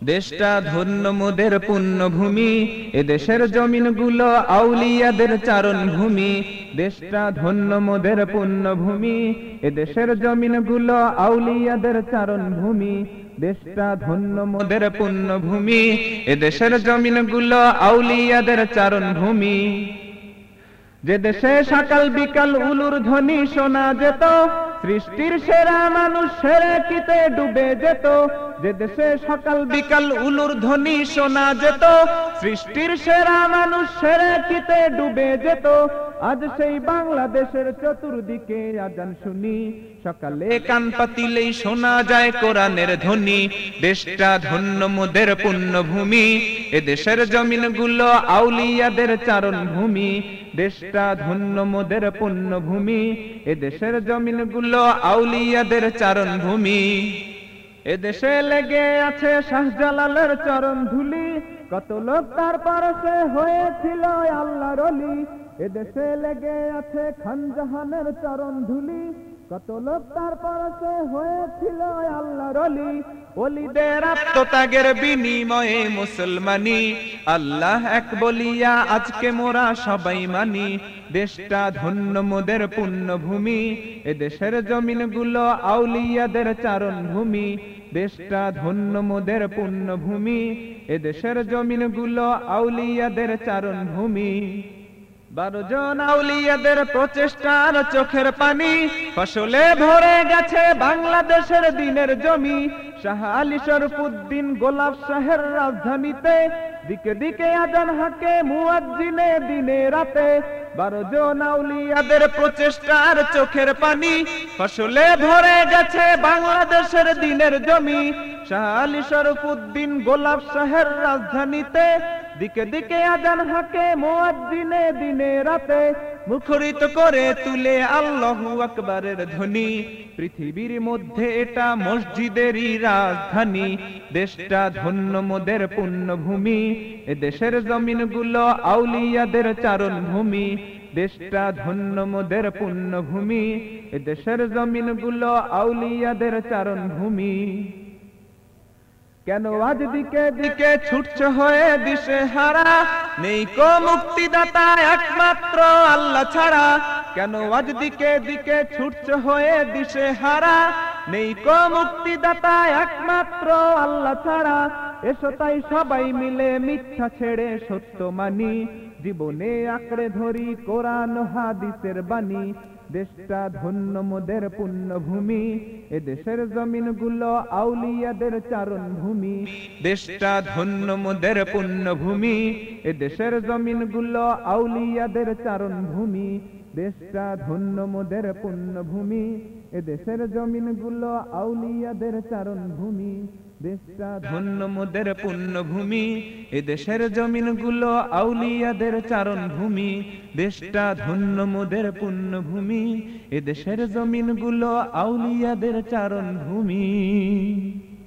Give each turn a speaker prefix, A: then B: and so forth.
A: দেশটা ধন্য মোদের পুণ্যভূমি এ দেশের জমিনগুলো আউলিয়াদের চারণ ভূমি দেশটা ধন্য মোদের পুণ্যভূমি এ দেশের জমিনগুলো আউলিয়াদের চারণ ভূমি দেশটা ধন্য মোদের পুণ্যভূমি এ দেশের জমিনগুলো আউলিয়াদের চারণ ভূমি যে দেশে সকাল বিকাল উলুর ধ্বনি শোনা যেত সৃষ্টির সেরা মানুষ সেরা কিতে ডুবে যেত, যে দেশে সকাল বিকাল উলুর ধ্বনি শোনা যেত। সৃষ্টির সেরা মানুষ সেরা কিতে ডুবে যেত আজ সেই বাংলাদেশের চতুর্দিকে আজান শুনি। সকালে কান পাতিলেই শোনা যায় কোরআনের ধ্বনি। দেশটা ধন্য মোদের পুণ্যভূমি। এ দেশের জমিনগুলো আউলিয়াদের চারণ ভূমি দেশটা ধন্য মোদের পুণ্যভূমি। এ দেশের জমিনগুলো আউলিয়াদের চারণ ভূমি এ দেশে লেগে আছে শাহজালালের চরণ ধুলি। কত লোক তার পারসে হয়েছিল আল্লাহর অলি। এদেশে লেগে আছে খান জাহানের চরণ ধুলি। কত লোক তার পারসে হয়েছিল আল্লাহর অলি, অলিদের আত্মত্যাগের বিনিময়ে মুসলমানি। আল্লাহ এক বলিয়া, আজকে মোরা সবাই মানি। দেশটা ধন্য মোদের পুণ্যভূমি। এ দেশের জমিনগুলো আউলিয়াদের চারণ ভূমি দেশটা ধন্য মোদের পুণ্যভূমি। এ দেশের জমিনগুলো আউলিয়াদের চারণ ভূমি বারো জন আউলিয়াদের প্রচেষ্টার চোখের পানি, ফসলে ভরে গেছে বাংলাদেশের দিনের জমি। শাহ আলী শরফুদ্দিন গোলাপ শাহের রাজধানীতে, দিকে দিকে আজান হাকে মুয়াজ্জিনে দিনে রাতে। বারো জন আউলিয়াদের প্রচেষ্টার চোখের পানি, ফসলে ভরে গেছে বাংলাদেশের দিনের জমি। শাহ আলী শরফুদ্দিন গোলাপ শাহের রাজধানীতে দিকে দিকে আজান হাকে মুয়াজ্জিনে দিনে রাতে। মুখরিত করে তুলে আল্লাহু আকবারের ধ্বনি। পৃথিবীর মধ্যে এটা মসজিদেরই রাজধানী। দেশটা ধন্য মোদের পুণ্যভূমি। এ দেশের জমিনগুলো আউলিয়াদের চারণ ভূমি দেশটা ধন্য মোদের পুণ্যভূমি। এ দেশের জমিনগুলো আউলিয়াদের চারণ ভূমি কেন আজ দিকে দিকে ছুটছ হয়ে দিশে হারা নেই কো মুক্তিদাতা একমাত্র আল্লাহ ছাড়া। কেন আজ দিকে দিকে ছুটছ হয়ে দিশে হারা নেই কো মুক্তিদাতা একমাত্র আল্লাহ ছাড়া। এসো তাই সবাই মিলে মিথ্যা ছেড়ে সত্য মানি। জীবনে আঁকড়ে ধরি কোরআন হাদিসের বাণী। দেশটা ধন্য মোদের পুণ্যভূমি, এ দেশের জমিনগুলো আউলিয়াদের চারণ ভূমি দেশটা ধন্য মোদের পুণ্যভূমি, এ দেশের জমিনগুলো আউলিয়াদের চারণ ভূমি দেশটা ধন্য মোদের পুণ্যভূমি, এ দেশের জমিনগুলো আউলিয়াদের চারণ ভূমি দেশটা ধন্য মোদের পুণ্যভূমি, এ দেশের জমিনগুলো আউলিয়াদের চারণ ভূমি দেশটা ধন্য মোদের পুণ্যভূমি, এ দেশের জমিনগুলো আউলিয়াদের চারণ ভূমি